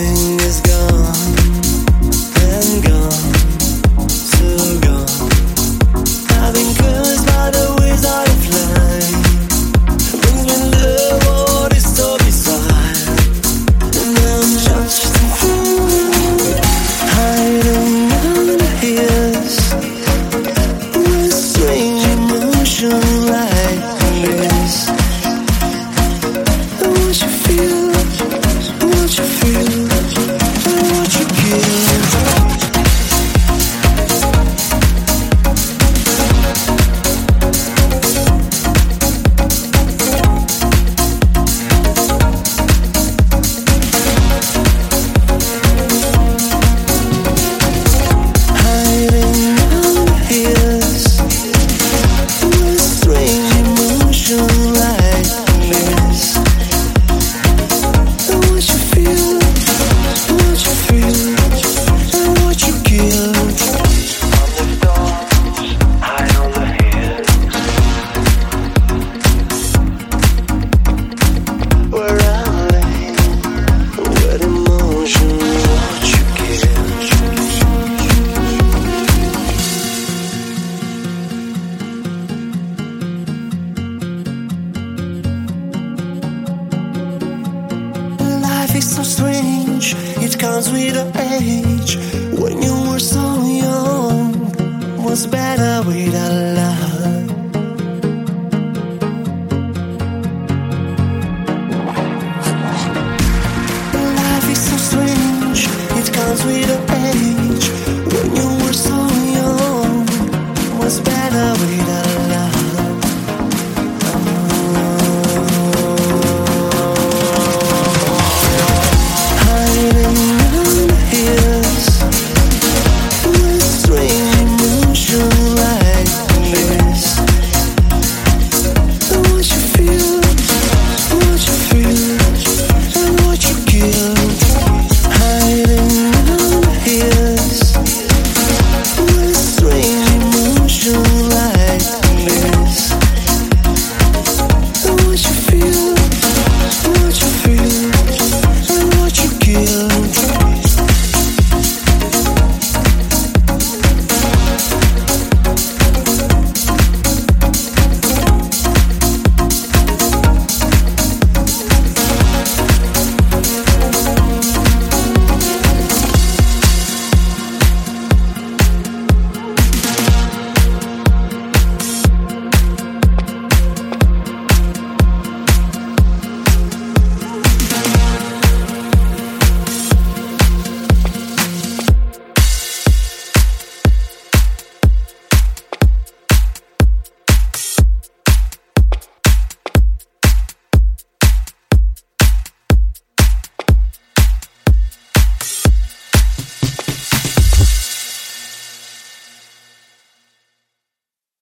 spring is gone. So strange. It comes with age. When you were so young, was better without love. Life is so strange. It comes with